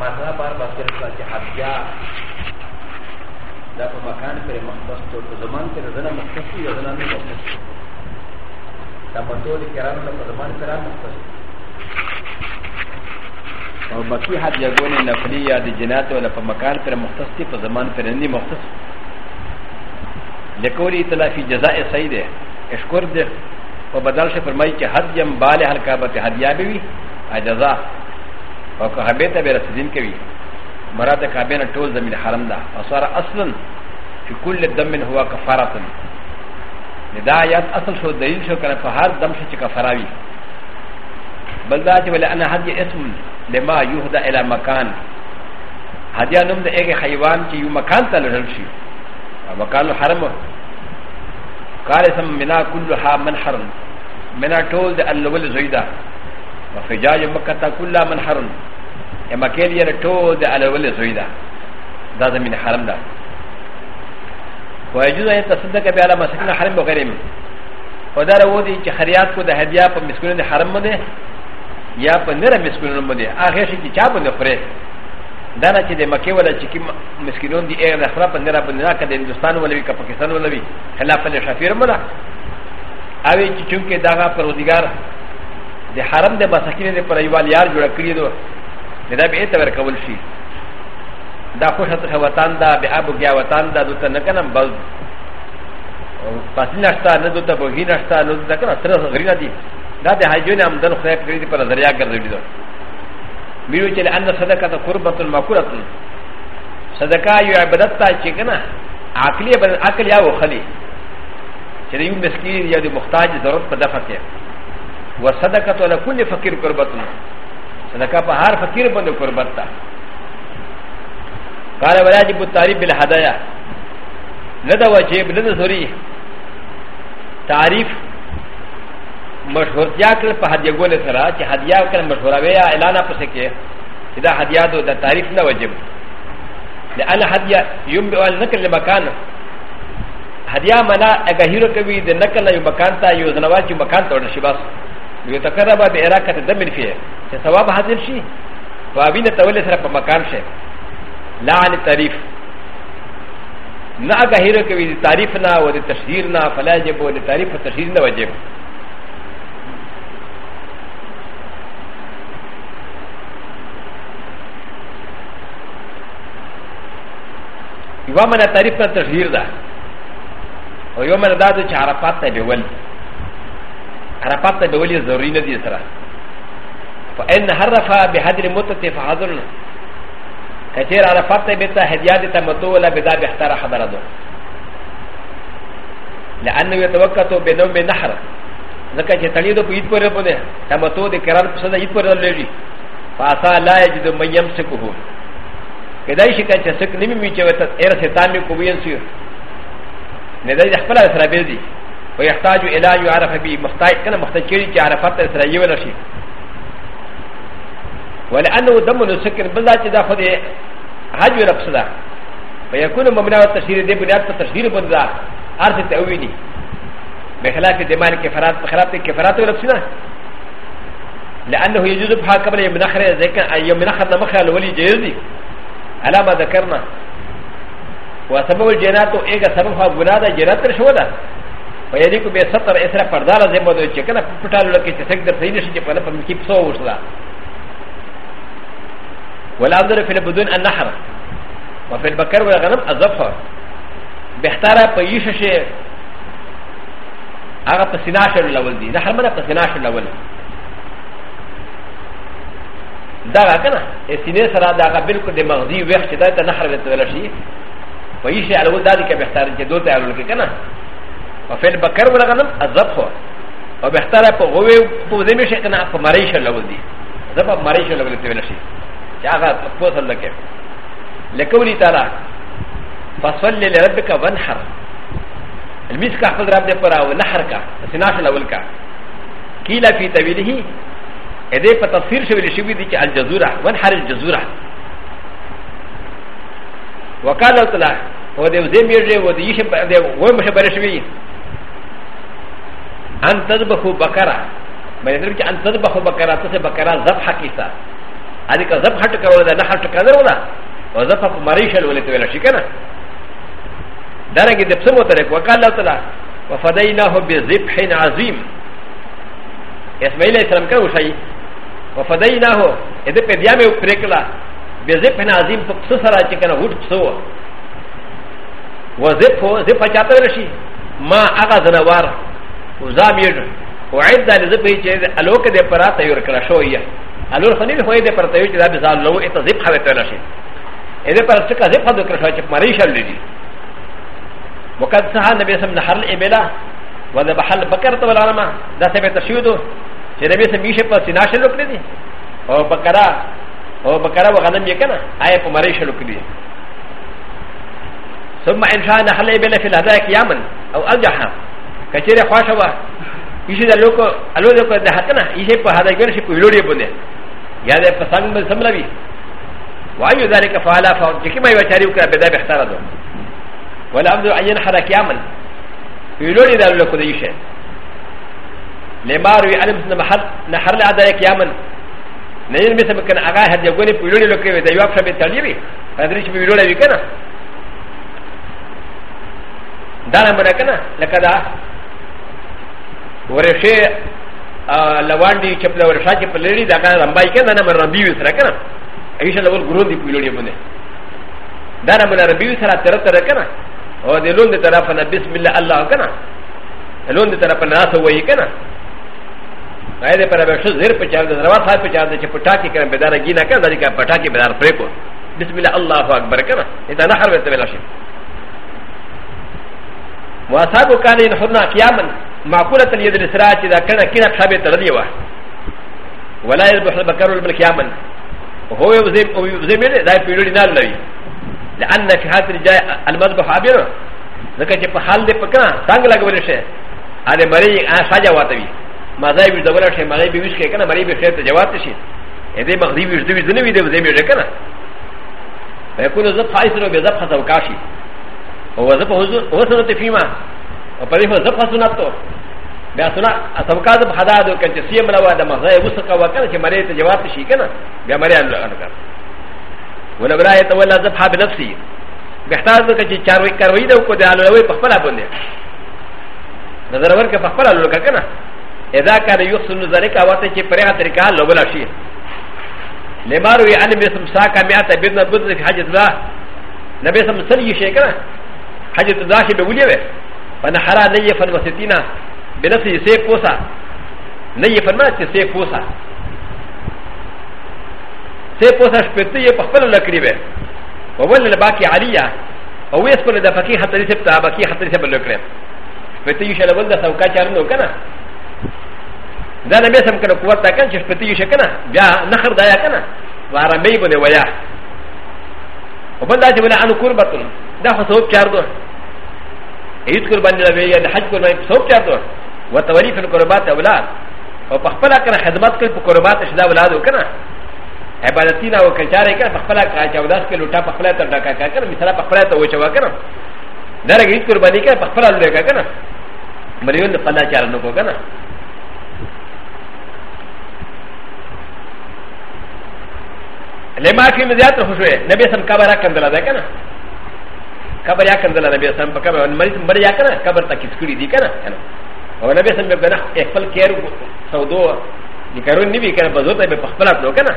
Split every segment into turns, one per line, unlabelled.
مثلا پر بسر فاتحه بیا دا په مکان پر مختص تو زمان کې رضنا مختص دی رضنا نه مختص دا په ټول کرام له زمان کرام مختص
او باقی حد یګونه نفلی یا د جنات ولا په مکان پر مختص دی په زمان پر نه مختص لکوری تلافی جزاء صحیح ده اشکر ده په بدل شي فرمایي چې حد یم بالغ الکعبه حد یا بي اجزا او که هبه ته به رسیدین کوي مراد کعبه نه ټول زمين حرم ده او سره اصلا چې کل دم هو کفاره دا آیات اصل شو دلیل شو کنه په هر دم شو چې کفراوي بل دا چې ولا انا حج اسم لما يهدى الى مكان هدیا نوم د هغه حیوان چې یو مکان ته لړل شي مکان الحرم قال سم منا كلها منحر منا ټول د الاول زیدا وفجاج مكة كل من حرم اما كيل يرتو د على ول زويدا دا زمين حرم دا ويجوز ان تصدق بعلى مسكن حرم وغيرهم ودا رودي چې خیرات کو د هدیا په مسكن د حرم باندې یا په نره مسكن باندې هغه شي چې چا باندې پره دا نه چې د مکه ولا چې کی مسكنون دي اغه نخره په نره باندې نه کده هندستان ولا وی پاکستان ولا وی خلاف له شفیر مله اوی چې چونکه داغه پروزګار د حرم د مساکینې لپاره یو لیار جوړ کړی دو دا به ته ورکول شي دا خوش ته وطن دا به ابو ګیا وطن دا دوته نه کنم بل پاتې نشتا نه دوته بوګی نشتا نو دا کنه تر غریلا دي دا د حجونه آمدن خدای کړی دی پر ذریعہ ګرځېدی دو ویو چې ان صدقه ته قربت المقرۃ صدقه یو عبادت ته چې کنه عقلی عقل یا وخلی چې یو مسکین یا د محتاج ضرورت په دفع کې و صدقه على كل فقير قربت صدقه په هر فقير باندې قربت تا قال ولا يجب التعريف بالهدايا لدى وجيب لدى زوري تعريف مشهورتیا کل په هدیه ګول سره چې هدیه کل مشهوره وي اعلان پسې کې چې دا هدیه د تعریف نه وجب لأن هدیه یم به نکل مکان هدیه منا اګه هیرو کوي د نکل یو مکان ته یو ځنوال چې مکان ته ورشي بس ويتقرب بعراقة دم فيه كسواب هذا الشيء فابين تولي سرق مكان شيء لا عن التعريف لا أغير كوي تعريفنا وتشهيرنا فلا يجب وتعريف وتشهيرنا وجب يوم أنا تعريفنا تشهير ده ويوم أنا ده عرفات تبول عرفات ته ویلې ضروري نه دي سره فإن حرفها بحضر متت فحضرنا كثير عرفات ته بيتا هديات تمتو ولا بدا بيختار حضر دو لأنه يتوقت بنوم نحر ذكا چتلی دو پید پر پنے تمتو دے کرار پسند اید پر لری فاسا لا يجد من يمسكه کدای شي کچ سک نیمه میچ وته ار ستان کو وین سیو نه دای خپل سره به دي ويحتاج إلى يعرف به محتاج كان محتاج شيء عرفت إسرائيل ولا شيء ولأنه دم نسكر بلا جدا خذ حج ولا بصدا فيكون ممنوع التشهير دي بنيات التشهير بندا أرث التأويلي بخلاف دمان الكفرات بخلاف الكفرات ولا بصدا لأنه يجوز بها قبل يوم نخر يوم نخر نمخر الولي جيزي على ما ذكرنا وسبب الجنات إيجا سببها بنادا جنات رشودا و ي د ي ك ب ي س ت ر إ س ر ا فردالا زي ما دوي كنا فتال لك تسك در سيدي شيء فانا فمن كيف صوص لا ولا أدر في البدون النحر وفي البكر والغنم الزفر بحتارا بيش شيء أغا بسناشر الأول دي نحر مدى بسناشر الأول داغا كنا السنين سرا داغا بالكل دي مغزي ويخش دايتا نحر بنتولشي ويش على ود ذلك بحتار جدوتا على الكنا وفعل بكر ولا غنم الذبح وبختار فغوي فوزمي شيء كنا فمريش لو دي ذبح مريش لو دي ولا شيء جاء فوصل لك لقولي تعالى فصل لربك وانحر الميس کا خپل رب دې پر او نحر کا سناش الاول کا کیلا فی طویله ا دې په تفسیر شویل شوی دی چې الجزوره وانحر الجزوره وقال تعالی و دې زمیر دې و دې شپ دې و مشه بر شوی ان تذبحوا بقره مې درې کې ان تذبحوا بقره څه بقره ذبح کیسه ادي که ذبح ټ کول دا نه ټ کول ولا او ذبح په مریشل ولې ته ویل شي کنه دا رنګ دې په مو طریق وکاله الله تعالی وفديناه بذبح عظيم اسماعیل علیہ السلام کړه وشي وفديناه دې په بیا مې پریکلا بذبح عظيم په څه سره چې کنه وټ څو وذبح ذبح چاته ورشي ما هغه ځنوار وزام يجو وعد ذا لزب يجي ألوك دي برا تيور كلا شوية ألوك خنين خوية دي برا تيور كلا بزال لو إتا زب خبت ولاشي إذا برا سكا زب خدو كلا شوية چك مريشا لدي وقد سحى النبي صلى الله عليه وسلم نحر الإبلا وذا بحل بكر تولى رما دا سبع تشيودو چې نبی صلی الله علیه وسلم سینا شلو کړی دي او بکرا او بکرا وغنم یې کنه آی په مری شلو کړی ثم ان شاء الله حل بلا في الهدايا قياما او ارجحها کچره خواشه وا یشه د لوکو الو لوکو د حق نه یشه په هدا ګر شي په لوري بونه یا د پسند بل سملوي وایو ذلک فعلا فوج کی مې وچاری وکړه به دا به اختیار ده ولا عبد عین حرکیامن په لوري د لوکو د یشه لمار وی علم سن محل نحر له ادا کیامن نه یې مثل کنه هغه هدا ګونی په لوري لوکو د یواب شبه تلیوي پدری چې په لوري وکنه دا نه مرکنه لکه دا ورشه لوانډي چپل ورشه چې په لړی دا کنه رمبای کنه نه مربي وسره کنه ایشه لول ګرون دی په لړی باندې دا نه مربي وسره تر تر کنه او د لون دی طرف نه بسم الله الله کنه لون دی طرف نه تاسو وایي کنه دا دې پر به شو زیر په چار د دروا صاحب په چار د چپټا کې کنه بدار گینا کنه دا کې پټا کې بدار پرې کو بسم الله الله اکبر کنه دا نه هر وخت ولا شي واصحاب كان ينحرنا قياما معقوله يد الاسراء چې دا کنه کینه خابه تړلې و ولا يذبح البقر بالقيامن هو يذبح او يذبح دا پیړې نه لوي لان في هذا الجاء المذبح عبير ځکه چې په حال دې پکنا څنګه لګول شي اره مری ساجا واتوي ما ځای به زول شي مری به وښکې کنه مری به خیر ته جواب شي دې مغدي به دې دې نه وي دې به کنه فيكون ذبح عيسر بذبح زوكاشي هو ذبح وسنت فيما パリファザパスナット بیا سنا سبقات حدا دو کن چې سیم لوا د مزه وسقه وکنه چې مری ته جواب شي کنه بیا مری الله کنه کنه ولا بلا يتولى ذبحا بنفسه بحتاج دو چې چاروي کروي دو کو د الوی په خپل باندې نظر ورکه په خپل الوی کنه اذا كان يحسن ذلك واته چې پرې طریقه لوبل شي لما روي عن ابن سمساك مئات بدنا بدنا في حجة الله نبي سمسل يشيكنا حجة الله شبه وليه فنحرا نيه فالمسيطينه بنا سي سي فوسا ني فرما سي سي فوسا سي فوسا شبتي يقبل لكري به وول الباكي عليا او يسكن دفكي حتى يسبتا باكي حتى يسب لكري شبتي يشال ولد سوكا شارنو كنا دا نبي سم كنا قوتا كان شبتي يشكنا بيا نخر دايا كنا وعربي بني ويا وبل ذات بلا عنو كربة دا خصوب شاردو يذكر بني لبيا دا حج كربة صوب شاردو و تولي في القربات اولاد و پخپلا کنا خدمت کل پا قربات شدا اولادو کنا عبادتینا و کلچاره کنا پخپلا کاچا اولاد کل لوٹا پخپلا تا ڈاکا کنا مثلا پخپلا تا وچوا کنا دارنگه هیچ قربانی کنا پخپلا لگا کنا مریون دا پلا چارنو کو کنا لما في مزيات الخشوع نبي سم كبر كندلا ده كنا كبر يا كندلا نبي سم بكبر مريض مريا كنا كبر تكيس كري دي كنا كنا او نبی سم به نه خپل کیر سودو د کارون نیوی کنه بزوت به خپل اپلو کنه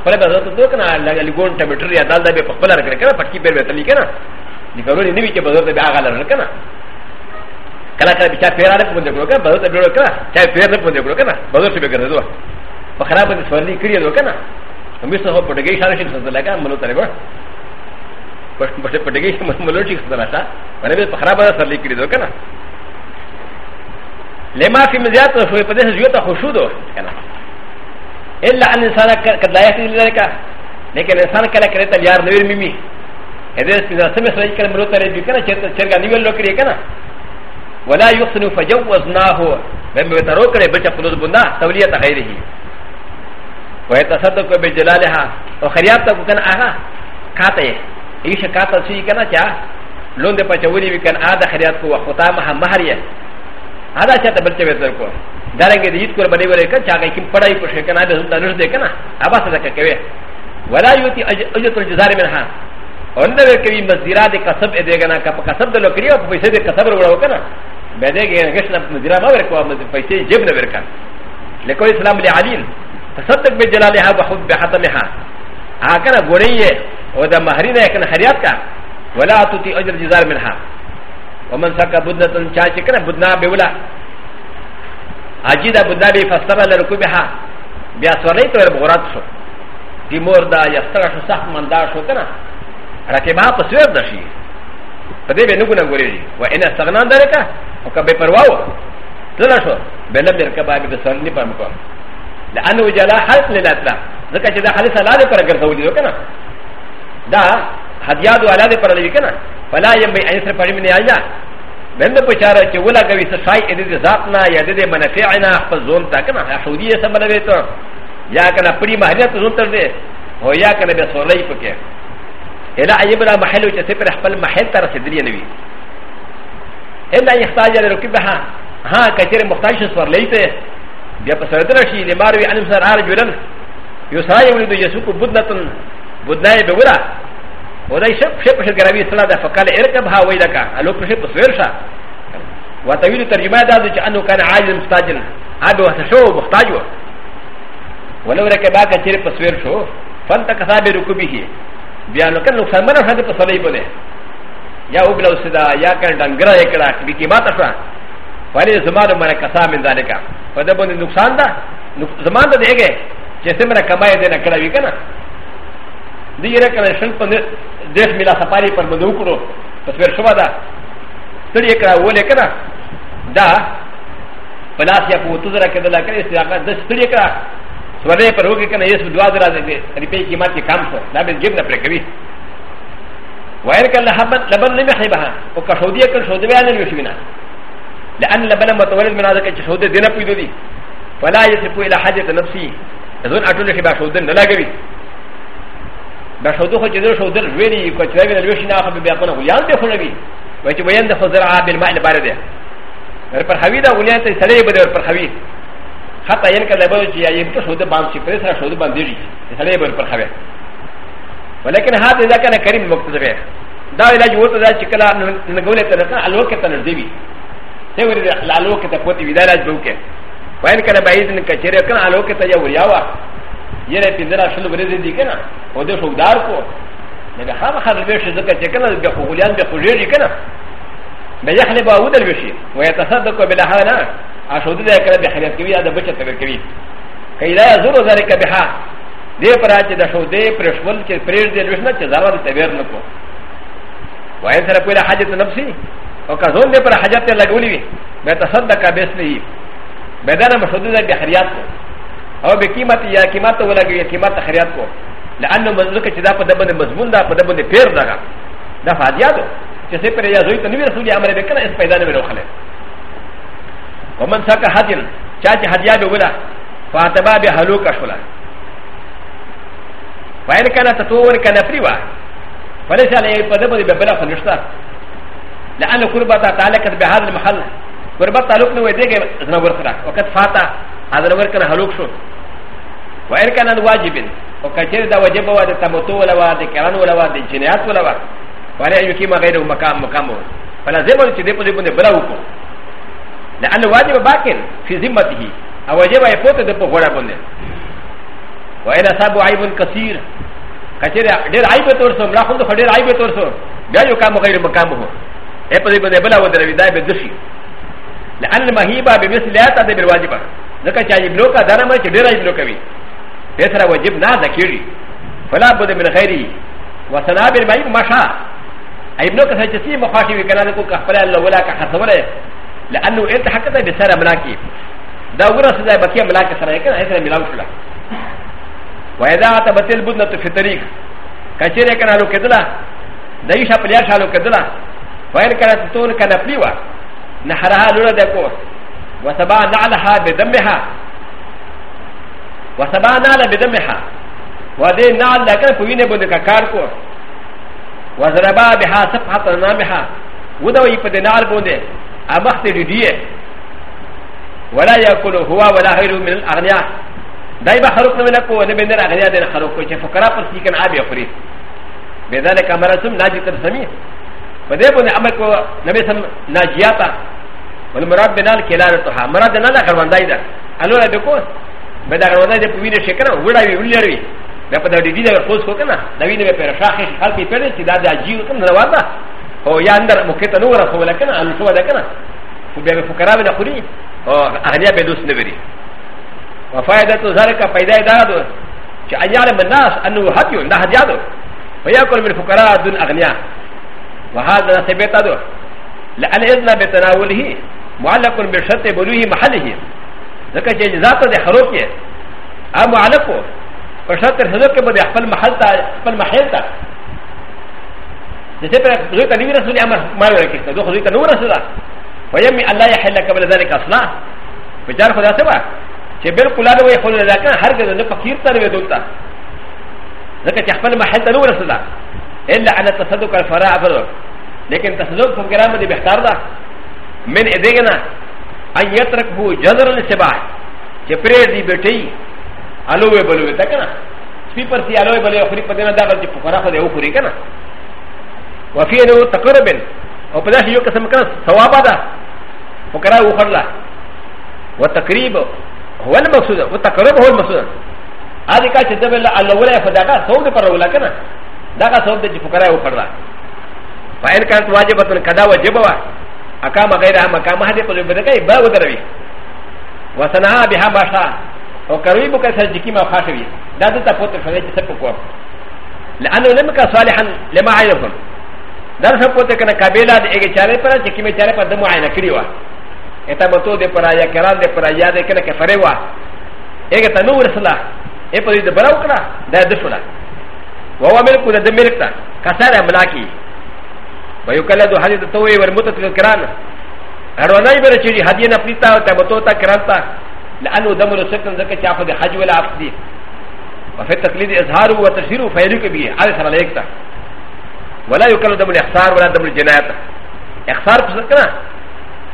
خپل بزوت تو کنه لګون ټمټر یا دال به خپل رکړ کنه پټکی به وتلی کنه د کارون نیوی چې بزوت به هغه لر کنه کله کله بچا پیرا نه پوند کړو کنه بزوت به کړه چا پیر نه پوند کړو کنه بزوت به ګرځو په خراب د سورلی کړی دو کنه همې څه هو پټګی شاره شي څه لګا ملو تلې به پټګی ملو شي څه لګا باندې په خراب سره لیکړی دو کنه لما في مزيات شوي قد يجوت خشودو إلا أن الإنسان قد لا يهتدي لذلك لكن الإنسان كلا كريت اليار نوير ميمي إذا إذا سمس رأيك كلام روتا رأيك كنا شرقا نوير لو كريه كنا ولا يحسن فجوزناه بما بترو كره بچا قلوز بنا تولية غيره ويتصدق بجلالها وخرياب تكو كان آها كاته إيش كاته سوي كنا چا لون ده پچولي بكن آده خرياب كو وخطامها مهريه هذا چاته بل چوي تر کو دارنګه دې کور باندې ورې کړه چاګه کې پړای په شي کنه د نور دې کنه ابا څه تک کوي ولا یوتی اجت الجزار منها اند کوي مزیرا دې کسب دې کنه کا په کسب د لوکړي او پیسې دې کسب ورو کنه به دې ګشن مزیرا ما ورکو پیسې جیب نه ورکا لکه اسلام لعلین تصدق بجلالها وحب حتمها هغه کنه ګورې او د مہری نه کنه خیرات کا ولا تطي اجر جزار منها ومن سكا بدنة شاشي كنا بدنا بولا عجيدا بدنا بفسر لركوبها بأسوريت وربغرات شو دي موردا يسترش سخت من دا شو كنا ركبها تصوير دشي فدي بنقول نقولي وإن استغنان ذلك وكبه پرواو تلا شو بلم يركبها بسرني پرمكو لأنه جلا حلق للأطلاق ذكا جدا حلق سلالة پر اگر سولي دو كنا دا هديادو على دي پر لدي كنا فلا ينبغي ان يصرف عليه من ايانا من ذا بشاره چې ولا کوي څه شای دې دې ذاتنا یا دې دې منافعنا خپل ځون تا کنه سعودي یې سم بنوي ته یا کنه پری مهریت ځون تر دې هو یا کنه به سولې پکې الا ایب لا محل چې سپر خپل محل تر رسیدلی نه وي الا يحتاج الى ركبها ها کچره محتاج سور لیته بیا په سره درشي لماروي ان سر ارجلن یو سایه ولې د یسوک بدنتن بدنای به ورا و د شپ شپ شپ ګروي سره د فقال ارکب ها وای دکا الو په شپ سویر شه و تویل ترجمه دا چې انه کان عاجز مستاجل هغه وسه شو محتاج و ولو رکبا کا چیر په سویر شو فن تک صاحب رکبه بیا نو کله نقصان مره شته په سړی بده یا او بلو سدا یا کړه ډنګره کړه کی کی ماته شو فلی زمانه مره کسا من ذالکا په دې باندې نقصان دا زمانه دیګه چې سمره کمای دې نه کړه وی کنه دې رکه شل په دیش میلا سفاری پر مدو کرو تصویر شبه دا سری کرا ولی کرا دا پلاس یا پوتو ذرا کدلا کرے استعاقہ دس سری کرا سورے پر ہوگی کنا یہ سو دعا ذرا دے روپے قیمت کے کام سو دا بس گیب نہ پرے کبھی وائر کا لحبن لبن نہیں بہے بہا او کا شودی کر شودی بیان نہیں وشینا لان لبن متولد من ذلك شودی دینا پوی دی فلا یسفو الى حاجت نفسی ذن اٹول کے با شودن نہ لگے ب ش و د و خ ج د ر ش و د ر و ي ن ي ك و ت ر ا ب ي ن ا ل و ش ي ن ا خ ب ب ي ق و ن ا و ل ي ا ن د خ و ن ب ي و ت ب ي ن د خ و ز ر ع ب ا ل م ا ء ل ب ا ر د ه ر ب ر ح و ي د ا و ل ي ا ن ت س ل ي ب د ر ب ر ح و ي حتى ين ك ل ب ج ي ا ي ب ت ش و د ب ا م ش ي ف ر س ر ش و د ب ا م د ي ج ي س ل ي ب د ر ب ر ح و ي ولكن هذا إذا كان كريم مكتب دا ل ا ج و ت ذا شكلا نقول ت ر س ا ا ل و ك ت ن ر د ب ي تقول ا ل و ك ت ف و ت ي ب د ا ل ا ج ب و ك وين كان بعيد من كثير كان ا ل و ك ت ي ا و ل ي ا و ا ي ر ا پندرا شل ورزي دي كنا و د ش و دار کو لگا خام خال بيش زكا تكنا لگا خوغليان بي خوجيري كنا بيخلي با ودل بشي و يتصدق بلا حالا اشود دي كلا بخليات كوي هذا بچا تبر كوي كيلا يزور ذلك بها دي پراچ د شو دي پرشول كي پرير دي لوشنا چ زارا دي تبر نکو و اين سره پورا حاجت نفسي و كزون دي پر حاجت لگولي بي بيتصدق بيسلي بدانا مشود دي بخليات کو او به قیمت یا قیمت ولګي قیمت خیرات کو لانه مزلک چې دا په دبن مضمون دا په دبن پیر دغه دا فادیاتو چې څه پر یا زوی ته نوی رسول امر به کنه اس پیدا نه وروخله ومن ساک حدن چا چې حدیا به ولا فاطمه به هلوک شولا وان کنه تطور کنه پریوا فليس عليه په دبن به بلا فنشتا لانه قربتا تعلقت بهذا المحل قربتا تعلق نو دیګه زنه ورسره وقت فاطمه هذا وركن هلوك شو وإن كان واجب وكثير دا واجب واد تموتو ولا واد كران ولا واد جنيات ولا واد ولا يقيم غيره مقام مقامه فلا زي ما تشدي بده بده بلا وكو لأن واجب باكن في ذمته أو واجب يفوت ده بغورا بنده وإن أصابه عيب كثير كثير دير عيب تورسو ملاخون ده دير عيب تورسو بیا یو کام غیر مقامه اے پدې باندې بلا ودرې دا به دشي لأن المهيبة بمثل لا تدبر واجبه ځکه چې ایبلو کا دا نه مې چې ډیر ایبلو کوي دې سره واجب نه ده کیږي فلا بد من غیره وسنا بالماء مشى ایبلو کا چې سي مخاطي وی کنه کو خپل الله ولا کا حسوله لانه انت حقت به سره ملاکی دا ورسه دا بکیه ملاک سره کنه سره ملاو شو واذا تبت البدنه في طريق کچره کنه لو کدلا دایشه پلیار شالو کدلا فایر کنه تون کنه پلیوا نحرها لولا دکو وسبا نعلها بدمها وسبا نعل بدمها ودي نعل لكن فوين بند ككاركو وزربا بها صفحة نامها ودوي قد نعل بند أمخت رديه ولا يأكل هو ولا غيره من الأغنياء دائما خلق منكو ونبن الأغنياء دين خلقو فقراء فرسيكن عابي أخري بذلك أمرتم ناجي ترسمي فدي بند أمركو نبي سم ناجياتا والمراد بنال كلارتها مراد بنال غروانداي ده الو لا بكو بدا غروانداي ده پوینه شکره وړا وی ولړوي دا په دې دي ده پوس کو کنه دا وینه په رخاخه خپل په پړې چې دا د اجیو کوم درواده او یا اندر مکته نور خو لکنه ان شو ده کنه خو بیا په فقرا به خوري او اهلیا به دوست نه وری وفائده ذلك پیدا دادو چې ایار من الناس انه هدیو نه هدیادو ويأكل من الفقراء دون أغنياء وهذا سبيتادو لأن إذن بتناوله معلق بشرط بلوه محله ځکه چې جزات د خروج یې ا معلق په شرط رسېدو کې به خپل محل ته خپل محل ته دته پر دوی ته نیو رسول امر ما ورکړي ته دوی ته نو رسول ويم الله يحل لك قبل ذلك اصلا بجار خدا ته چې بالکل دا وي خو دا کان هرګز نه فقیر تر وې دلته ځکه چې خپل محل ته نو رسول الا على تصدق الفراء فرض لیکن تصدق په ګرامه دي بهتر ده من ادغنا ان يتركه جذر السباع يبرد بيتي الوه بلوه تكنا في برسي الوه بلوه خري قدنا داخل جب فراخ ده وخري كنا وفي انه تقرب او بدا شيء قسم كان ثواب ده فقرا وخرلا وتقريب هو المقصود وتقرب هو المقصود هذه كانت تدبل الاولى فداك صوت برولا كنا داك صوت جب فقرا وخرلا فإن كانت واجبة كذا وجبها اقام غيرها مقام هذه قلوب بدكاي با ودروي وسنها بها باشا او كروي بك سجكي ما خاشوي دا دتا فوت فلي تسبقوا لانه لم يكن صالحا لما عينهم دا فوت كان كابيلا دي اجي چاري پر چكي مي چاري پر دمو عينه كريوا اتا بتو دي پر يا كران دي پر يا دي كن كفروا اجي تنو رسلا اي پر دي براو كرا دا دسلا وهو ملك ده ملك كسر ملاكي ويكلد هذه التوي والمتت للكران ارونا يبرا شيء هذه نفيتا وتبتوتا كرانتا لانه دم السكن زكا شافه الحج والعقد وفي التقليد اظهاره وتشهيره فيليق به هذا سر عليك ولا يكلد دم الاخسار ولا دم الجنايات اخسار بسكنا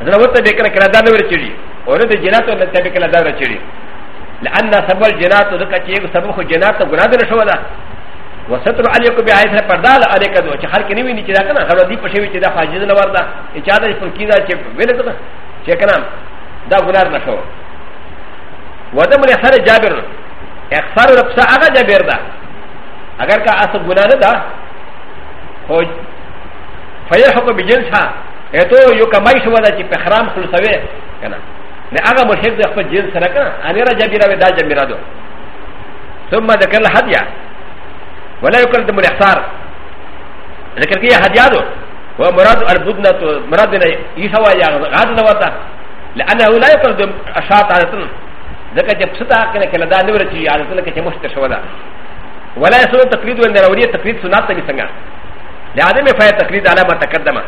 هذا هو تبيكنا كرادا نور شيء ولد الجنات ولا تبيكنا دار شيء لان سبب الجنات زكا شيء سبب الجنات وغنادر شوالا وستر عليك بعيسى فردال عليك دو چې هر کې نیوي چې دا کنه هر دې په شوی چې دا فاجز نه وردا چې دا پر کیدا چې ویل کنه چې کنه دا ګنار نه شو ودم له سره جابر اخفار رب سا هغه جابر دا اگر کا اس ګنا نه دا خو فیحق بجنسها ایتو یو کمای شو دا چې په حرام خلصوي کنه نه هغه مشرک د خپل جنس سره کنه انیرا جابر دا جابر دو ثم ذکر الحدیث ولا يقل دم الاحصار لكن كي هديادو ومراد البدنة مرادنا يسوى يا غاد نواتا لأنه لا يقل دم أشاط عادة ذكا جبستا كنا كلا دا نورتي عادة لك جمشت شودا ولا يسوى تقليد وأن رولية تقليد سنات بسنة لعدم فهي تقليد على ما تقدم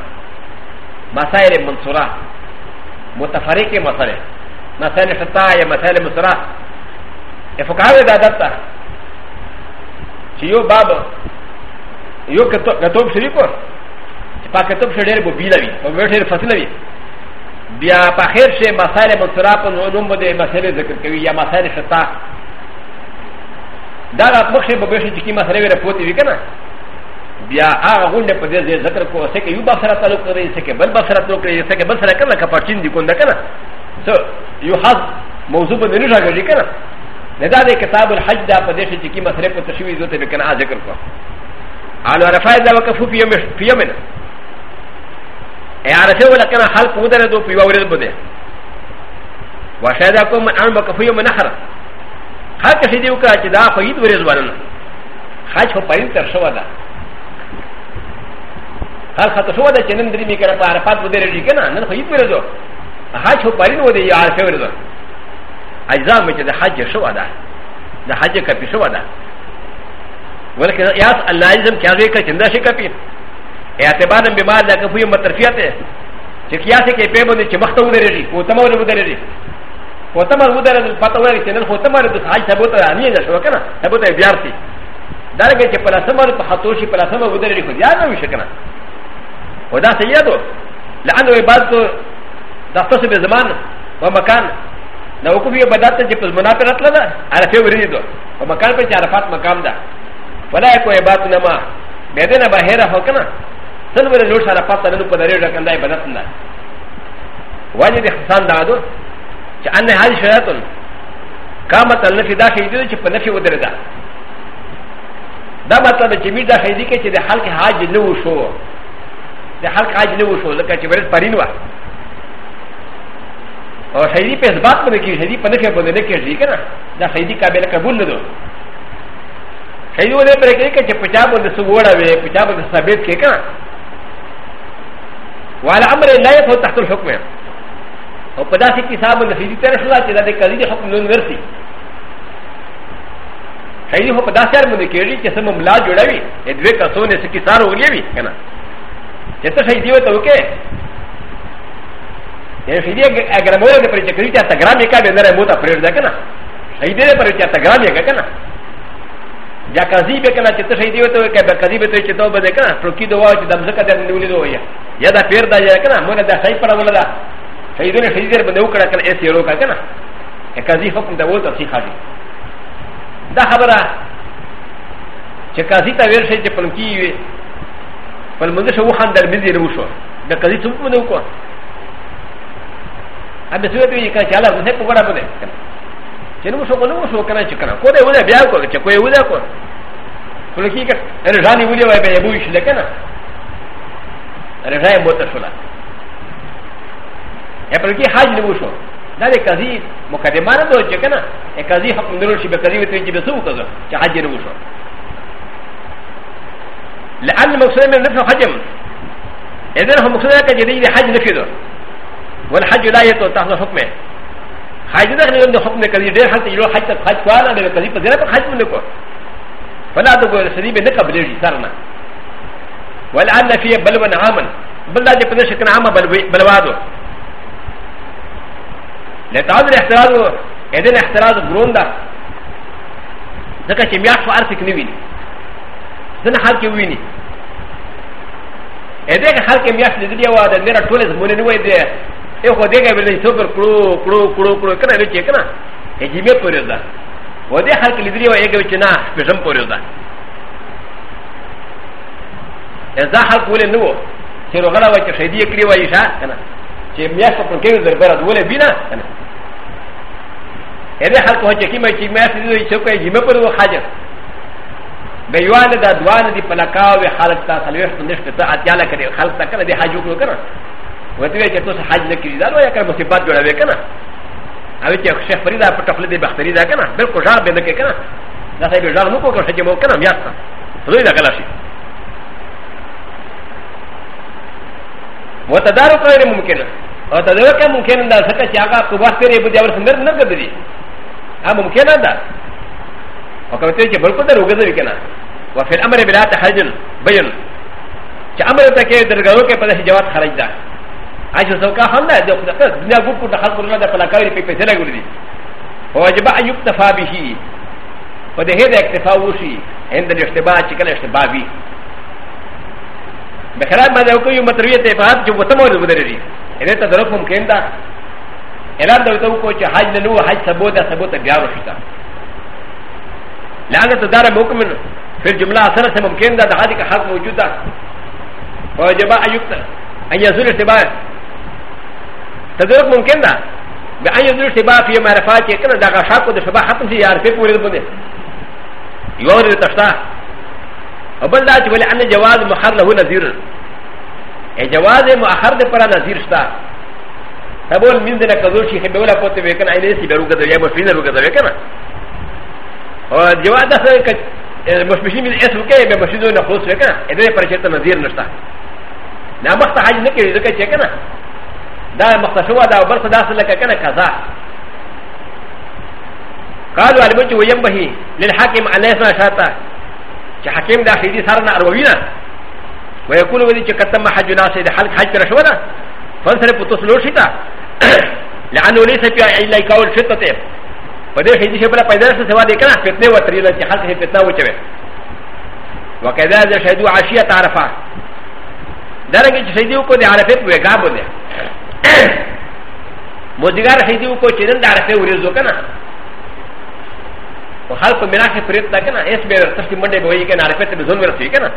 مسائل منصورة متفرقة مسائل مسائل شتاء مسائل مصرة فقهاء دادتا دا چې یو باب یو کتاب شریف و چې په کتاب شې ډېر بوبیله وي په ډېر فصله وي بیا په خیر شي مسائل مصراف او علوم د مسائل ذکر کوي یا مسائل شتا دا راتمخ شي به شي چې کی مسائل ور پوتې وي کنه بیا هغه غونډه په دې ذکر کو څه کې یو بصره تعلق لري څه کې بل بصره تعلق لري څه کې بل سره کنه کپاچین دي کونده کنه سو یو حد موضوع په دې نه راګړي کنه ن د ا د کتاب الحج دا په دې چې کی مسله په تشوی زوت به کنه ذکر کو علو رفای دا وقفو په یم په یم نه ای عارفه ولا کنه خلق ودره دو په یو ورځ بده وشهدا کوم ان وقفو یم نحر خلق شې دی وکړه چې دا په یوه ورځ ورنه حج په پاین تر شو دا خلق ته شو دا چې نن درې می کړه په عرفات ودره دی کنه نن په یوه ورځ حج په پاین ودی یا عارفه ورځ اجزا مې چې د حج شو ده د حج کپی شو ده ولکه یاس الله لازم کې هغه کې چنده شي کپی اعتبار به ما لکه په مترفیته چې کیاسه کې په باندې چې مخته ودرېږي او تمه ودرېږي او تمه ودرېږي پته وري چې نن خو تمه د حج ته بوته نه نه شو کنه ته بوته بیارتي دا لکه چې پلاسمه په خطوشي پلاسمه ودرېږي خو یاد نه وشي کنه ودا سيدو لانه عبادته دفتر بزمان ومكان なおこびばだったじぷもなペラトラダ、あらフェブリード、おまかんぺちゃらファッマカムダ、ファラコエバトナマ、ベデナバヘラホカナ、サルベルロシャラパタルのパレルカンダイバダトナ、ワニデサンダード、チアンネハリシャラトン、カマタルフィダシディチプネフィウデルダ、ダマタルチミダシディケチでハルキハジノウショウ、でハルキハジノウショウ、だからチベルパリノワ。او شهیدی په اثبات باندې کې شهیدی په نشه باندې کې شهیدی کنه دا شهیدی قابل قبول نه ده شهیدی ولې پرې کې چې پچا باندې سوړه وي پچا باندې ثابت کې کنه وعلى امر لا يفوت تحت الحكم او په داسې کتاب باندې شهیدی تر شلا چې دا د کلیدي حکم نه ورسي شهیدی په داسې ار باندې کېږي چې سم ملا جوړوي دوی کسونه سکه سارو ولې وي کنه چې ته شهیدی وته وکې ا ش ي د ي ا ج ر م و ل ا ب ر ج ك ر ي ت ا ت ا ج ر ا م ي ك ا ب ن ر م و ت ا ب ر ي د ك ن ا ش ي د ي ب ر ج ا ت ا ج ر ا م ي ك ا ن ا ج ا ك ا ز ي ب ك ن ا ت ت ش ي د ي و ت و ك ب ك ا ز ي ب ت و ك ت و ب د ك ن ا ت ر ك ي د و ا ج د م ز ك د ا ن و ل د و ي ا ي د ا ب ي ر د ا ج ك ن ا م و ن د ا ش ي ب ر ا و ل د ا ش ي د و ن ش ي د ي ر ب ن و ك ر ا ك ن ا س ي ر و ك ا ك ن ا ك ا ز ي ح ك م د و ت ا س ي خ ا ج ي د ا خ ب ر ا ج ك ا ز ي ت ا و ي ر ش ي ج ب ل م ك ي و ي ب ل م د ش و خ ا ن د ر ب ز ي ر و ش و د ك ا ز ي ت و م ن و ك و ا アビスウェイカチャラブネコバラブネチェノソコノソカナチカナコデウレビアコチェコエウレコフルキカエルジャニウリオエベエブイシレカナエルジャイモトソラエプリキハジネウソダレカズィモカデマラドチェカナエカズィハプンドルシベカズィウィジベソウカザチハジネウソ لأن مقصود من نفس الحجم إذا هم مقصود كجديد حج نفيده والحج لا يتو تحت حكمه حج ده غير ده حكم كذي ده حتى يلو حج تك حج قال ده كذي بس غير حج من كو فلا تقول سري بينك قبل صارنا والآن في بلوى عاما بل ده بده شكل عام بلوادو لتعود الاحتراز اذن احتراز بروندا ذكا چې میاش په ارتک نه ویني ځنه حال کې ویني اې دغه حال کې میاش لیدلی و دا نه ټول زمونه نه وای دی ا خو دې کې بل څه پر کړو کړو کړو کړو کنه نو چې کنه ا جې مې پورې ده و دې حل کې لیدلی و یې چې نه په جنب پورې ده ا ځا حل کولې نو چې روغلا و چې شهدي کړی و یې شا کنه چې میاشت پر کې دربره دولې بنا کنه ا دې حل کوه چې کیمه چې میاشت دې چې کوې جې مې پورې حاجت به یوان دا دوان دی پلکاو به خلق تا سلویخت نشته ته اتیاله کړي خلق تا کړه دې حاجو کړو کنه وتوی چې تاسو حج نه کړی دا نو یا کړ مصیبت جوړوي کنه او چې شیخ فرید په ټپل دی بختری دا کنه بالکل ځار به نه کې کنه دا څه به ځار مو کو کړه چې مو کنه بیا څه دوی دا غلا شي وتدارک غیر ممکن او تدارک ممکن دا څه چې هغه په وخت لري به دا ورسندر نه کړی ها ممکن ده او کوم چې بالکل دا روګه دی کنه وفي الامر بلا تحجل بجل چې امر ته کې درګو کې په دې جواب خرج ده اجر زوكا هلا دو خدفت دنيا غوكو دخل قرنا دا فلاكاري في بيتنا قولي ووجب أن يكتفى به وده هذا اكتفاء وشي عند الاشتباه شكل اشتباه به بخلاف ما ذكر يوم تروية تفاهم جو وتمول المدرجي إذا تدرك ممكن دا إلام دا وتوكو حج لنو حج سبودا سبودا بيارو شتا لأن تدار ممكن في الجملة أثرة ممكن دا دا هذه حق موجودة ووجب أن يكتفى أن يزول اشتباه تدرك ممكن ده بأن يدرك شباب في معرفات يكن ده غشاك وده شباب حتم في يعرفه ورد بني يورد تشتاه وبل ده تقول أن جواز مخر له نذير جواز مؤخر ده فرا نذير شتاه تقول من ذلك كذول شيء خبئ ولا قوت بيكن عيني سيبرو كذول يا مفيد رو كذول يكن وجواز ده سيكت مشمشين من اسم كي بمشيدون نخلص يكن إذا يفرشت نذير نشتاه なまたはじめきりずけちゃいけない。دا مختصوا دا بل خدا سره لکه کنه قضا قالوا البت وينبهي للحاكم ان يسمع شاتا چې حکیم دا خېدي سره نه اروینا ويقول ولي چې کتم حج ناس دې حلق حج کړ شو نه فنسره پتو سلور شتا لانه ليس في الا قول شتته په دې خېدي شپه پیدا سره سوا دې کنه فتنه وتري له چې حلق هي فتنه وچوي وکذا شهدوا عشيه عرفه درګه چې شهدي وکړي عرفه په وګابو ده مدیګار هیڅ کو چې نن دار په ورزو کنه او حال په میرا کې پریت تا کنه اس به ترتي منډه به وي کنه عارفه ته ځون ورسې کنه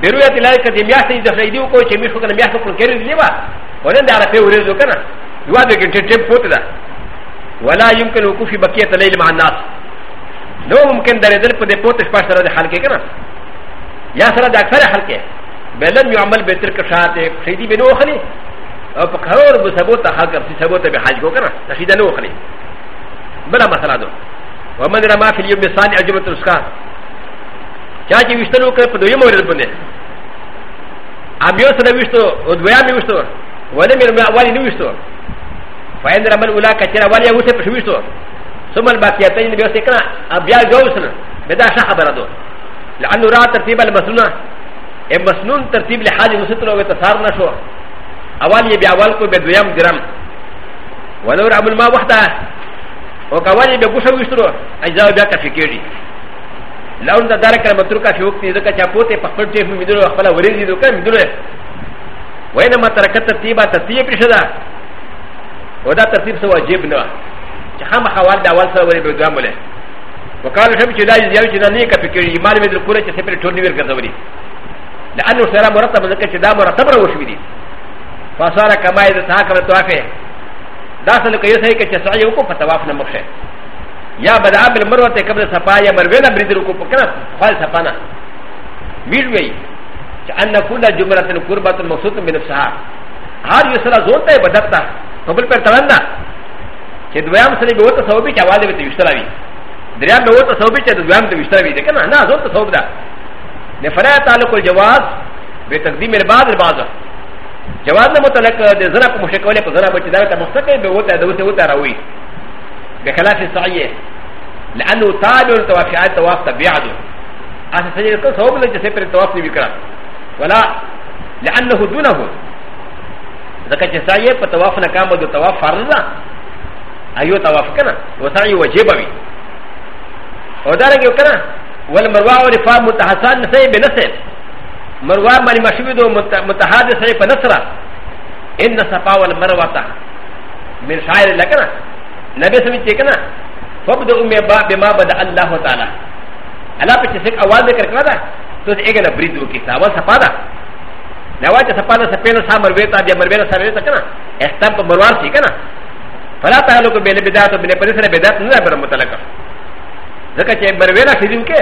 بیروی ته لای کدی بیا سي د فریدی کو چې میخو کنه بیا څه پر کېری دی وا ولن دار په ورزو کنه یو د کې ټټ پوت دا ولا يمكن وقوف بقيه الليل مع الناس نو ممکن درې دل په دې پوت شپه سره د حال کې کنه یا سره د اکثر حال کې بلن يعمل بترك شاته شيدي بنو خلي او بقرار بسبوت حق في سبوت بحاج كو كنا نشيد نو خلي بلا مثلا دو ومن رما في اليوم الثاني عجبة الرسكا چاچی وشتلو کر په دویم ورځ باندې ام یو سره وشتو او دویا می وشتو ولې مې اولی نه وشتو فاین رمل اولا کچرا والی اوسه په وشتو ثم الباقیتین بیا سکنا بیا جوسن بدا ښه خبره دو لانه را ترتیب المسلمه ا مسنون ترتیب له حاج مستر او تصار نشو اول یې بیا اول کو به دویم ګرام ولو رب الماء وحده او کول یې به ګوشه وشترو اجزا بیا کافي کېږي لون دا دار کړه مترو کا شوق دې ځکه چا پوتې په خپل ټیپ مې درو خپل ورېږي دوکه مې درو وینه ما ترکت ترتیبه ترتیب پرشدا و دا ترتیب سو واجب نه چې خامخا وال دا اول سره ورې به دوام ولې وکاله شم چې دا یې چې نه نه کافي کېږي مال مې درکوله چې سپېره ټورنی ورګرځولي لأن سرى مرتب ذكر شدا مرتب روشبيدي فصار كما إذا تهاكم التوافي داخل كيوسعي كشسعي وكو فتوافنا مخشي يا بدا عمل مروة قبل سفا يا مروينا بريد ركو بكنا خالي سفانا ميلوي أن كل جمرة قربة مقصود من نفسها هذا يسرى زونتا بدتا قبل پر تلندا چې دویم سره به وته سوبې چې اواله به تیشتراوي دریا به وته سوبې چې دویم ته وشتراوي ده کنه نه زونتا سوب ده فلا تعلق ر بتقديم البعض البعض جواز ل ا مشكله بزنا بجدارة مستقل بوتا دوسة وتا روي أ السعي لأنه تابع لتوافعات تواف تبعده هذا سجل كل صوب لجسي پر التواف نبكرا ولا لأنه دونه ذكا جسعي فتواف نكام دو تواف فرضا أيو تواف كنا وسعي ان يكون كنا والمروى ورفا متحسن سي بنسل مروى من مشهد متحاد سي بنسرة إن صفا والمروة من شاعر لكنا نبي سمي تيكنا فابدأ بما بدأ الله تعالى ألا بتسك أول ذكر كذا تود إيجنا بريد وكيسا أول صفا ده نواجه صفا ده سبينا سامر ويتا بيا مروينا سامر ويتا كنا استمت مروان سي كنا فلا تعلق بين بدعة وبين بدعة بدعة نلا برمتلكه ځکه چې مرویلا شیدو کې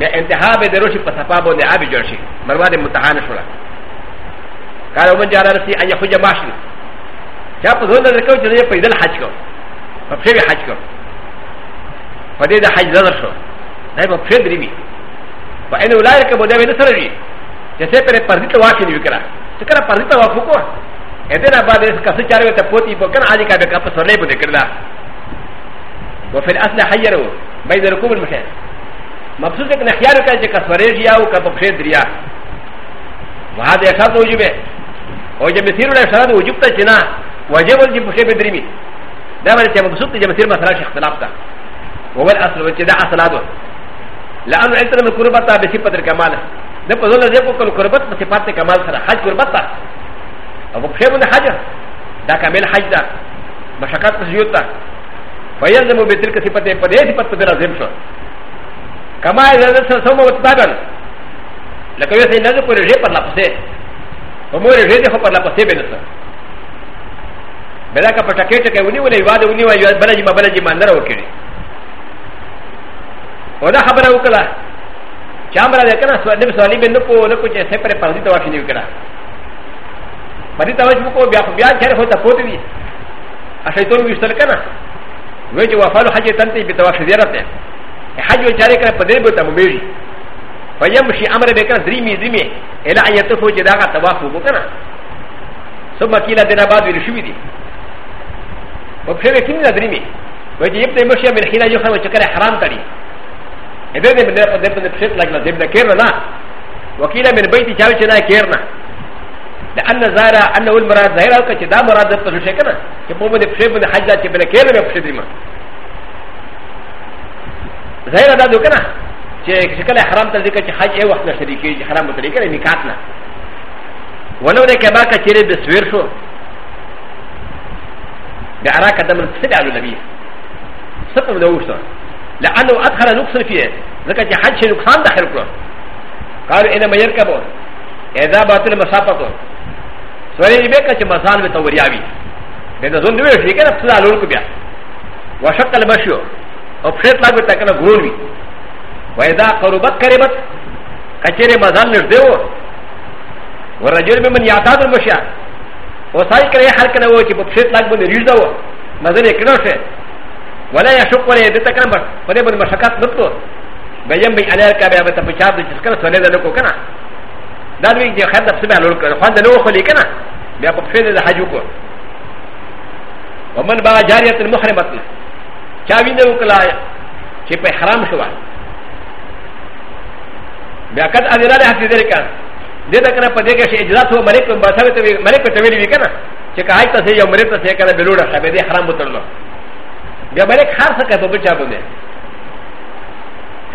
د انتها به درو شي په صفا باندې آب جوړ شي مروا د متحان شولا قال ومن جعل رسي ان يحج ماشي چا په زونه درکو چې دې پیدل حج کو په پښې حج کو په دې د حج زړه شو دا په پښې درې وي په ان ولایت کې بده نه سره وي چې څه پر پردې ته واکې نیو کرا څه کرا پردې ته واکو کو ا دې نه بعد اس کسه چارو ته پوتې په کنه علي کا به کا په سره به کړلا وفي الاصل حيروا バイザルコブルムシェン。マプステクナヒアルカジェカスワレジアウカパクシェディア。ワデシャドウジベ。オジェミシルラシャドウジュプタチナ。ワジェブルジプシェベディミ。ダメルチェムステジェミシルマサラシャクラプタ。ウォルアスロチェダアサラド。ランエントルムクルバタベシパテカマナ。でも、それでも、このクルバタベシパテカマナ。ハジクルバタ。アボクシェブンハジャ。だかめんハジャ。マシャカツユタ。فيلزم بتلك صفته فدي صفت بدر لازم شو كما إذا نزل سوم وتبابا لكن يسأل نزل كل شيء بدل بسه ومور شيء ده بدل بسه بنسا بلا كفتكيت كوني ولا يواد وني ويواد بلا جما بلا جما نرى وكذي وده خبره وكلا شامرا ده كنا سؤال نبي سؤالي بنكو نكو شيء سفر بارزي تواشي نيو كلا بارزي تواشي بكو بيا بيا شهر هو تفوت دي عشان يتولى يشتغل كنا وجه وفال حج تنتهي بتواف زيارته حج وجاري كان بدل بتمبيري فيمشي امر بك زريمي زريمي الى ان يتفو جداغا تواف وكنا ثم كيلا دنا بعد ولشوي دي وبشوي كم زريمي وجه يبدا يمشي من حين يخرج وشكل حرام تري اذا من ذلك قدرت ان تشتغل لك زبنا كيرنا وكيلا من بيتي شاوي شنا كيرنا د ان زاره ان اول مراد ظاهر او چې دا مراد ته څه کنه چې په باندې په باندې حج ځات په کې له په دې ما ظاهر دا دو کنه چې شکل حرام ته ذکر چې حج یو وخت نه شریکي حرام ته لري نکاح نه ولو ده کبا کچره د سویر شو د ارا قدم سبع النبي سبب ده وشته لانه ادخل نقص فيه ذکر چې حج نقصان داخل کړو قالوا انما يركبون اذا باطل مسافه سوري بك مثال بتورياوي لأن زون نوي شيء كان بسلا لونك بيا وشق المشيو وبشيط لا بيتا كان غولوي وإذا قربت قربت كثير مثال نزدو والرجل بمن يعتاد المشيا وصاي كره حال كان هو كي بشيط لا بن ريزدو مثلا كنوشه ولا يشق ولا يدتا كان بس فده بن مشقات نتو بيجم بي عليك بيا بتبشار دي جسكنا سولي دلوكو كنا だときは、ハンダスメアルクル、ハンダノーホリケナ、メアポフェルハジュコ。ウマンバージャリアとモハレバティ、チャビンドウクライ、チェペハラムシュワ。メアカタアデラハシデリカ、デタカナパデカシエジラトマレクトバサベテマレクトベリケナ、チェカハイタセヨマレクトセカナベルラ、ハベデハラムトロ。メアマレクハサカトブチャブネ。フ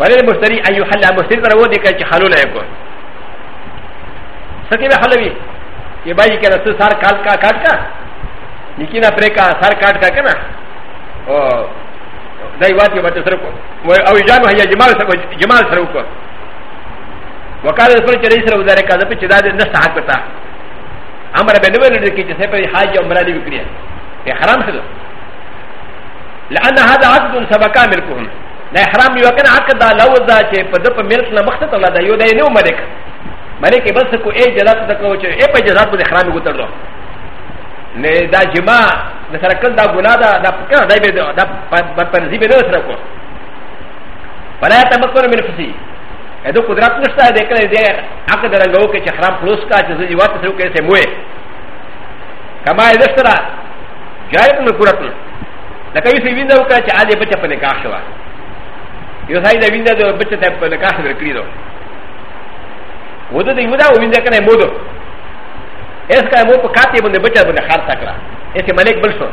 ァレルムステリアユハラムステリアウォディカチハロナエコ。سکے میں حلوی یہ بھائی کہنا تو سار کال کا کاٹ کا یقینا پرے کا سار کاٹ کا کہنا اور دائی بات یہ بچے سرکو وہ اوجان ہے جمال سرکو جمال سرکو وقال رسول چلی سر ودار کا دپ چدا دے نست حق پتا امر بن ویل کی جسے پر حاج عمرہ دی وکڑیا یہ حرام ہے لان هذا عقد سبق ملكهم لا حرام یو کنه عقد دا لو دا چې په دپ ملک نه مخته تولا دا یو دی نو ملک ملک بس کو اے جزات تک کو اے پے جزات بده خراب گتر دو نے دا جما دا سر کل دا گنا دا دا کنا دا بده دا بدپنزی بده سر کو بلا تمکن من فسی اے دو قدرت نشتا ہے دیکھنے دے اگ در لو کے چخرام پلوس کا جس جی واپس رو کے سے موے کما اے دس طرح جائب نو قدرت لکہ یسی ویندو کا چ آدے بچہ پنے کا شوا یو سائی دا ویندو بچہ تے پنے کا شوا کلیدو و د دې ودا و وینځ کنه مودو اس کا مو په کاتې باندې بچا باندې خار تکړه اته ملک بل شو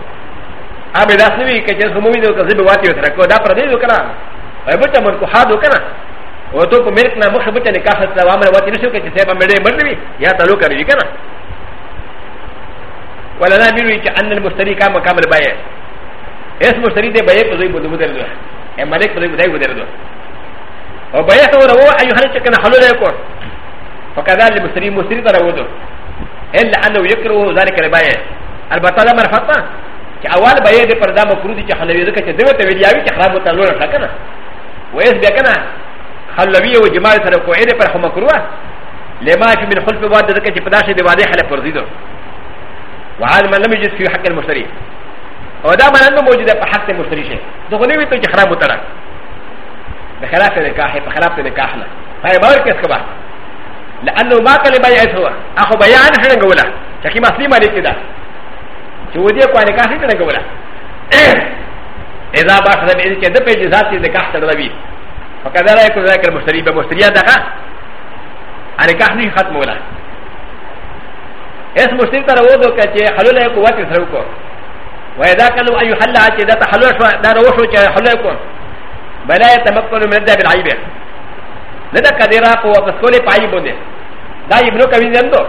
ا به داس نیوی کچې سمو وینځو کزې به واتی وتر کو دا پر دې وکړه او بچا مر کو حادو کنه و ته په ملک نه مخ بچا نکاح سره امر واتی نشو کچې سبا مړې مړې یا تعلق کوي کنه ولا نه بیروي چې ان المشتري کا مکمل بای اس مشتري دې بای په دوی بده بدل دو ملک په دوی بدل دو او بای ته ورو ایو هر چې کنه حلول وکړ فكذا المسلم مسلم تراوده إلا أنه يكره ذلك البيع البتة ده مرفقة كأول بيع ده پر دا مكروه دي چخلوية ده كده دوته ويلياوي چخراب وطلور لكنا وإذ بيكنا خلوية وجماع سره قوعي ده پر مكروه لما في من خلف واد ده كده پداشه ده واده حلق فرزيده وعاد من لم يجد في حق المشتري او دا من انه موجوده په حق المشتري شه ده غنوي تو چخراب وطلور بخلاف ده كاحي بخلاف ده كاحنا فهي باور كيس كبار لانه ما كان بيع سوى اخو بيان هنا غولا شكي مسلم عليك كده شو دي كو انا كاسي كده غولا اذا باش ده بيجي كده بيجي ذات دي كحت الربي فكذا لا يكون ذاك المشتري بمشتري ده انا كحني ختم ولا اس مشتري ترى وضو كده حلول يكو وقت سرقو واذا كانوا اي حلا كده حلول ده وشو حلول يكون بلا يتمكن من الدب العيبه لدى كدرى وتسولي قايبوني دا يبنو كبير يندو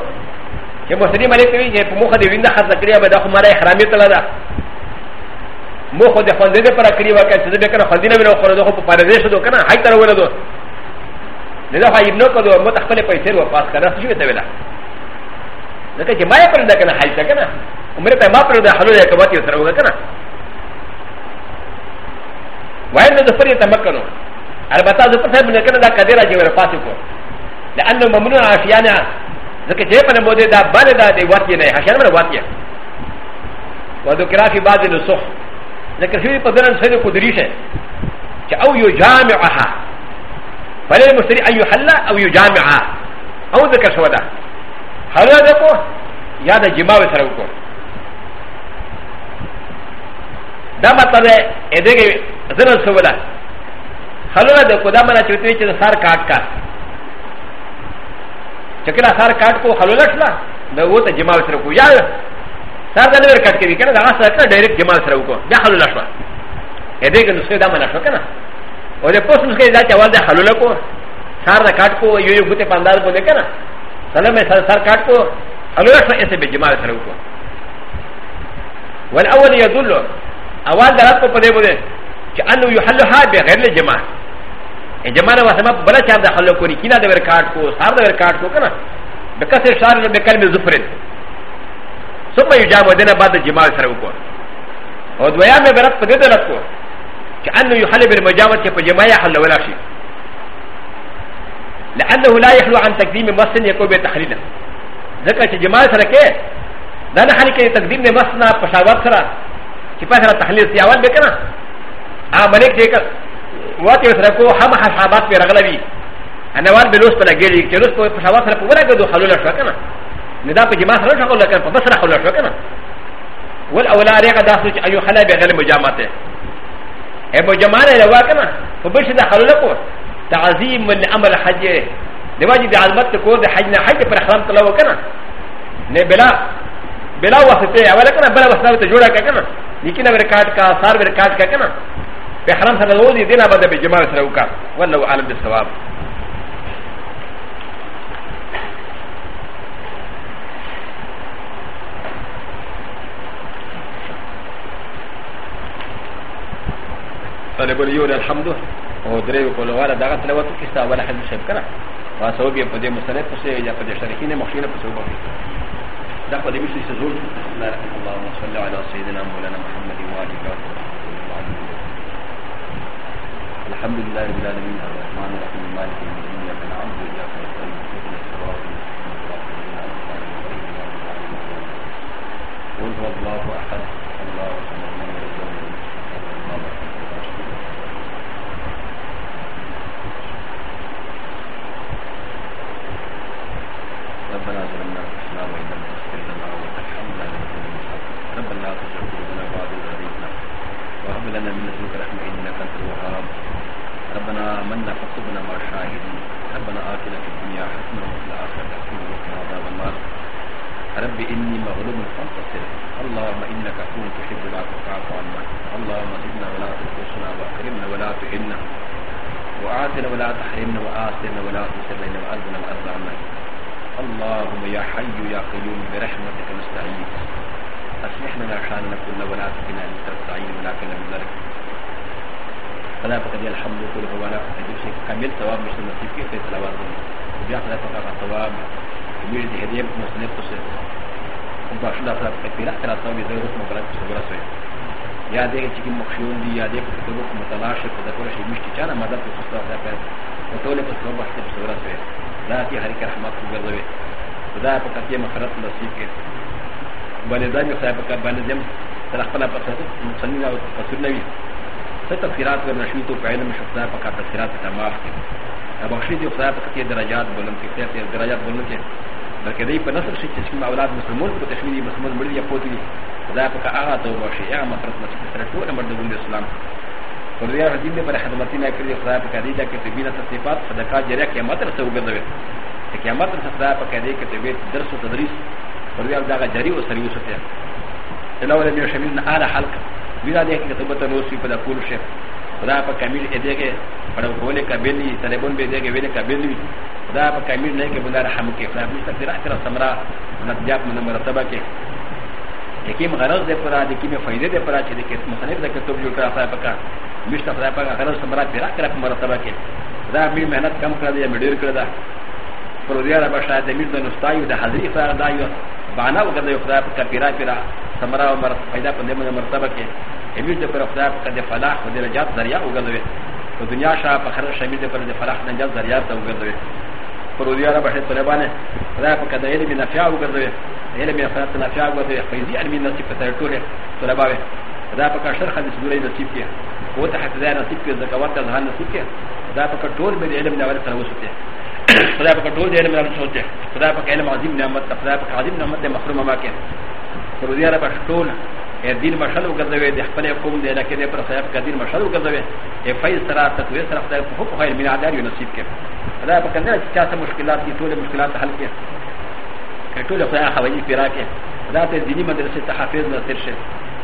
يمسلي ملكي يموخى دينا حزكريا بدهم على حرامي تلادا موخو د خوندې لپاره کړی وکړ چې دې کنه خوندې نه وکړو دغه په پردې شو کنه هاي تر ولدو نه دا هاي نو کړو مت خپل پیسې ور پاس کړه شو ته ویلا ځکه چې ما یې پردا کنه هاي تا کنه عمر په ما پردا حلو یې کوي سره وکړه وای نه د پرې تمکنو البته زه په سبب نه کنه دا کډیرا چې ور پاتې کو لانه ممنوع عافیانا ځکه چې په نمبر دا بل دا دی واقع نه حشر مر واقع و د کرا فی بعض نسخ ذکر شوی په درن سره قدرت شه چې او یو جامعها فلې مشتری ایو حلا او یو جامعها او ذکر شو دا حلا ده کو یا د جماع سره وکړه دا مطلب دې دغه زنه سواله خلونه د کودا مله چې وی چې سر کاټ کا چکه سر کاټ کو خلونه شلا دا و ته جمال سره کو یا سر دنه ور کټ کوي کنه دا سره کړه ډایرکټ جمال سره وکړه بیا خلونه شلا اې دې کنه څه دا مله شو کنه او د پوسوس کې دا چې اول د خلونه کو سر دا کاټ کو یو یو ګوتې پاندار کو نه کنه سلام سر سر کاټ کو خلونه شلا اسه به جمال سره وکړه والاول يدل اول درات کو پدې بده چې انه يحلها بغیر الجمال جمانا وسما بلا چاند خلو کو نکینا دے ور کاٹ کو سار دے ور کاٹ کو کنا بکس شار نے بکل میں زفرن ثم یجاب دینا بعد جماع سر کو اور دویا میں برت پگے دے کو کہ ان یحل بالمجاوت کے جماع حل ولا شی لانه لا يخلو عن تقديم مسن يكون بتحليل ذکر چې جماع سره کې دا نه حل کې تقدیم نه مسنا پشاور سره چې په سره تحلیل سیاوال وکړه ا ملک دې کړ وات يسرقو هم حسابات في رغلبي أنا وان بلوس بلا جيري جلوس بشاوات سرقو ولا قدو خلولا شوكنا ندا بجماع سرقو شوكو لكن فبسر خلولا شوكنا والأولى ريقا داسوش أيو خلا بغير مجامعته أي مجامعنا لواكنا فبشي دا خلولكو تعظيم من أمر حجي دواجي دا عظمت تكو دا حجنا حج پر حرام تلاو كنا نبلا بلا واسطه اولا كنا بلا واسطه جوڑا كنا لیکن اگر کاٹ کا سار ور کاٹ کا کنا به حرام سره وځي دینه به د جمال سره وکا والله عالم بالثواب طالب اليون الحمد او دریو کول والا دغه تلاوت کیسه ولا ان شب کنه وا سبب یې په دې مستند پسې یا په دې
شرحینه مخینه پسې وبخښي دا په دې مشي سزول الله رحمه الله صلی الله علی سیدنا مولانا محمد و علی آله و صحبه الحمد لله رب العالمين الرحمن الرحيم مالك يوم الدين اياك نعبد واياك نستعين اهدنا الصراط المستقيم صراط الذين انعمت عليهم غير المغضوب عليهم ولا الضالين قل الله احد الله الصمد آمنا فاكتبنا مع الشاهدين ربنا آتنا في الدنيا حسنة وفي الآخرة حسنة وقنا عذاب النار رب إني مغلوب فانتصر اللهم إنك كنت تحب العفو فاعف عنا اللهم زدنا ولا تنقصنا وأكرمنا ولا تعنا وآتنا ولا تحرمنا وآتنا ولا تسرنا وأرضنا الأرض عنا اللهم يا حي يا قيوم برحمتك نستعين أصلح لنا شأننا كله ولا تكلنا إليك ولا تكلنا من ذلك خدا په دې الحمد لله ټول والا په دې شي کامل ثواب مشته نصیب کې ته تلاوت دي بیا خدا په هغه ثواب دې دې هدیه په مستند کو سره او دا شدا په دې پیرا تر تاسو دې ضرورت مو برابر سره سره یا دې چې کوم مخشون دي یا دې په کتابو کې متلاش په دغه شی مشته چا نه مدد په ستاسو ده په ټول په څو بحث سره سره ذاتي هر کې رحمت وګرځوي خدا په کتابه مخرت نصیب کې بلې دا یو صاحب کا بلې دم تر خپل په څه مصنف او تصویر نوي څه تفسیرات ورنشوي ته په علم شخصا په
کا تفسیرات ته معاف کړي بخشي دي خدای په کې درجات بلند کې خیر درجات بلند کې بلکې دې په نصر شي چې اولاد مسلمان په تشمیل مسلمان مړ یا پوت دي خدای په کا هغه
ته وبخشي هغه مصرف نه چې سره ټول امر د ګوند اسلام وریا دې دې پر خدمت نه کړی
خدای په کې دا کې تبینه تصفات صدقات جریه قیامت سره وګرځوي قیامت سره خدای په کې دې کې تبیت درس او تدریس وریا دا جری او سره یوسف ته علاوه دې شمیر نه اعلی حلقه ویلا دې کې ته بتن اوسې په کول شي خدا په کامل دې کې په کوله کابل دي طالبون به دې کې ویل کابل دي خدا په کامل نه کې بلار رحم کې خدا مستقر احتر سمرا نتجاب من مرتبه کې لیکن غرض دې پر دې کې مې فائدې دې پر چې دې کې مخالف دې کتب جوړ کړه په کار مشت خدا په غرض سمرا پیرا کړه په مرتبه کې خدا مې مهنت کم کړه دې مې ډیر کړه دا پر دې را بشا دې مې د نستایو د حاضرې فردا یو بانا وکړه خدا په کپیرا پیرا سمرا او مر پیدا په دې مرتبه کې همیش د پر خدای په د فلاح او د نجات ذریعہ وګرځوي په دنیا شاه په خره شامل د پر د فلاح نجات ذریعہ ته وګرځوي پر ودیا را بشه طلبانه خدای په کده علم نافع وګرځوي علم خدای ته نافع وګرځوي فیضی علم نصیب ته ټول طلباوي خدای په کاشر خدای سورې نصیب کې او ته خدای نصیب کې زکوات ته ځان نصیب کې خدای په ټول به علم نه ورته وسته خدای په ټول علم نه ورته خدای په علم عظیم نعمت خدای په عظیم نعمت محروم ما کې سعودي عرب شتون دین مشل وګرځوي د خپل قوم د علاقې د پر صاحب قدیر مشل وګرځوي ای فیض سره تقوی سره خدای په حکم خیر مینادار یو نصیب کړي خدای په کنده چې تاسو مشکلات دي ټول مشکلات حل کړي کټول خدای خوي پیرا کړي دا ته دینی مدرسې ته حافظ ناصر شه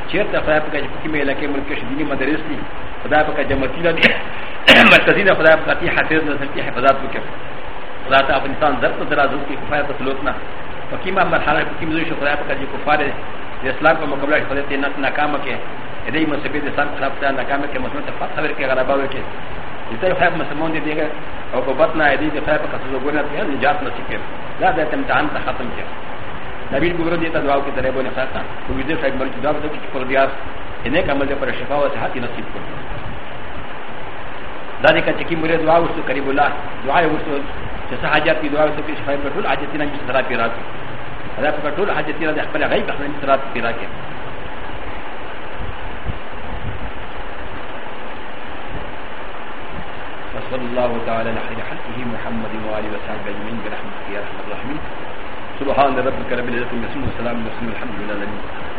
چیرته خدای په کې مې علاقې ملک کې دینی مدرسې دي خدای په کې جماعتي نه دي مرکزي نه خدای په کې حافظ ناصر کې حفاظت وکړي خدای ته افغانستان درته درازو کې کفایت سلوک نه په کیمه مرحله په کیم زوی شو خدای په کجې کفار د اسلام په مقابله کې خدای ته نه ناکامه کې دې مسبې د اسلام خلاف ته ناکامه کې مسلمان ته فتح ورکړي غلبه وکړي چې ته خیر مسلمان دې دیګه او په بطن دې دې خیر په قصو ګورنه ته نجات نصیب کړي دا د امتحان ته ختم کړي نبی ګورو دې ته دعا وکړي درې بونه خاصه خو دې خیر مرچ دا د کفر دیار انہیں کمل پر شفا و صحت نصیب کړي ダディカチキムレドアウスとカリブラ、ドアウスとジャサハジャティドアウスとキスファイブル、アジティナミスラピラー。アラファトル、アジティナでハライバーミスラピラー。
وصلى الله تعالى على خير خلقه محمد وآله وصحبه أجمعين برحمتك يا أرحم الراحمين سبحان ربك رب العزة والسلام والسلام والحمد لله